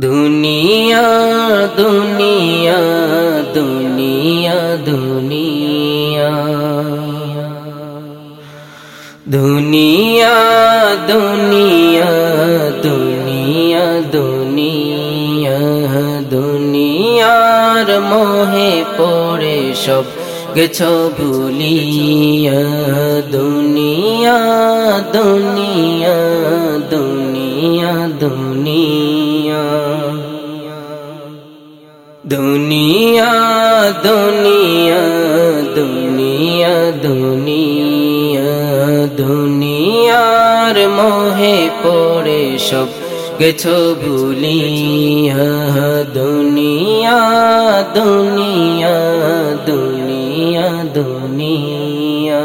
দুনিয়া দুনিয়া দুনিয়া দুনিয়া। দুনিয়া দুনিয়া দুনিয়া দুনিয়া। দুনিয়ার মোহে পড়ে সব গেছো ভুলিয়া। দুনিয়া দুনিয়া দুনিয়া দুনিয়া। দুনিয়া দুনিয়া দুনিয়া দুনিয়া, দুনিয়ার মোহে পড়ে সব গেছো ভুলিয়া। দুনিয়া দুনিয়া দুনিয়া দুনিয়া।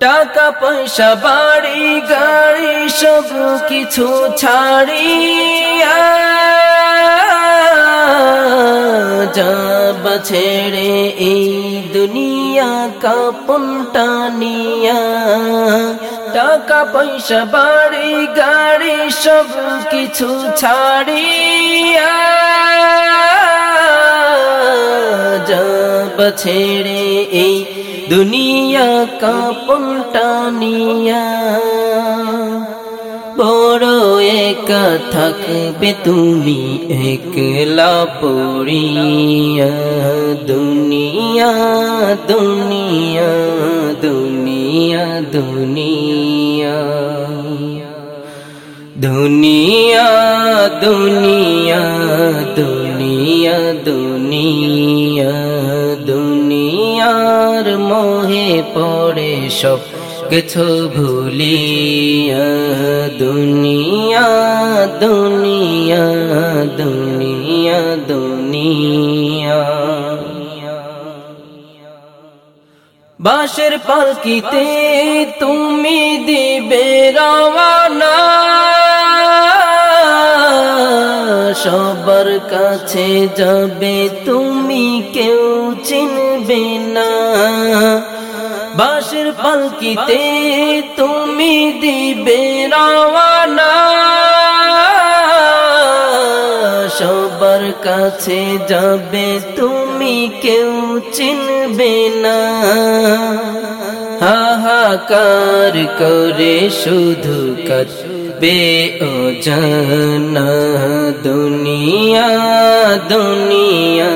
টাকা পয়সা, বাড়ি, গাড়ি সব কিছু ছাড়িয়া যাব ছেড়ে এই দুনিয়া কাপন টানিয়া টাকা পয়সা বাড়ি গাড়ি সব কিছু ছাড়িয়া যাব ছেড়ে এই দুনিয়া কাপন টানিয়া একা থাকবে তুমি একলা পড়িয়া। দুনিয়া দুনিয়া দুনিয়া দুনিয়া। দুনিয়া দুনিয়া দুনিয়া দুনিয়া। দুনিয়ার মোহে পড়ে সব কিছু ভুলিয়া। দুনিয়া দুনিয়া দুনিয়া দুনিয়া। বাঁশের পালকিতে তুমি দিবে রওয়ানা সবার কাছে যাবে তুমি কেউ চিনবে না। বাঁশের পালকিতে তুমি দিবে রওয়ানা সবার কাছে যাবে, তুমি কেউ চিনবে না। হাহাকার করে শুধু করবে ও জানা দুনিয়া দুনিয়া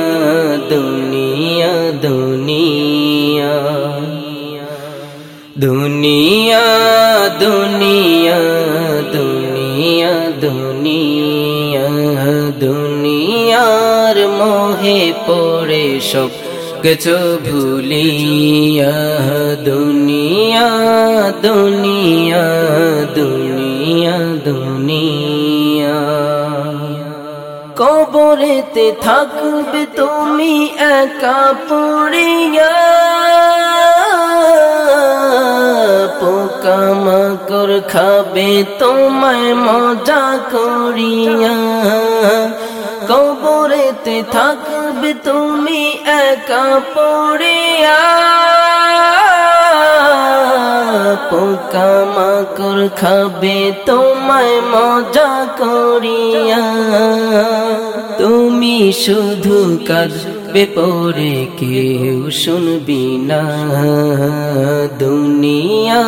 দুনিয়া দুনিয়া। দুনিয়া দুনিয়া দুনিয়া দুনিয়া। দুনিয়ার মোহে পড়ে সব কিছু ভুলিয়া। দুনিয়া দুনিয়া দুনিয়া দুনিয়া। কবরেতে থাকবে তুমি একা পড়িয়া। পোকামাকড় খাবে তোমায় মজা করিয়া। কবরেতে থাকবে তুমি একা পড়িয়া। পোকামাকড় খাবে তোমায় মজা করিয়া। তুমি শুধু পরে কেউ শুনবি না। দুনিয়া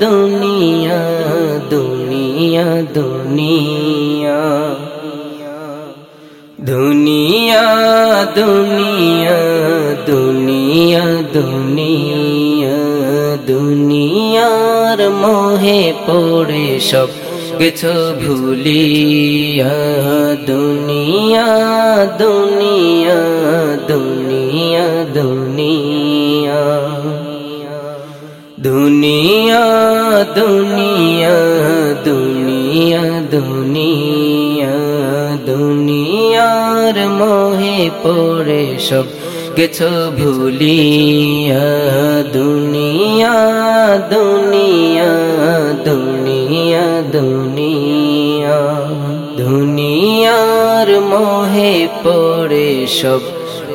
দুনিয়া দুনিয়া দুনিয়া। দুনিয়া দুনিয়া দুনিয়া দুনিয়া। দুনিয়ার মোহে পড়ে সব কিছু ভুলিয়া, দুনিয়া দুনিয়া দুনিয়া দুনিয়া। দুনিয়া দুনিয়া দুনিয়া দুনিয়া। দুনিয়ার মোহে পড়ে সব কিছু ভুলিয়া, দুনিয়া দুনিয়া দুনিয়া দুনিয়া দুনিয়ার মোহে পড়ে সব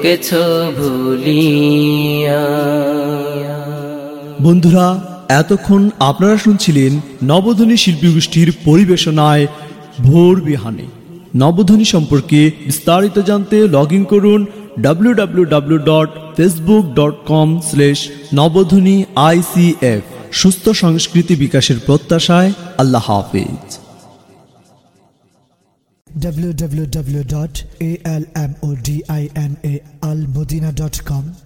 কিছু ভুলিয়া। বন্ধুরা, এতক্ষণ আপনারা শুনছিলেন নবধ্বনি শিল্পী গোষ্ঠীর পরিবেশনায় ভোর বিহানে। নবধ্বনি সম্পর্কে বিস্তারিত জানতে লগ ইন করুন W W W dot Facebook dot com slash Nabadhwani ICF সুস্থ সংস্কৃতি বিকাশের প্রত্যাশায় আল্লাহ হাফিজ। www.almodinaalmodina.com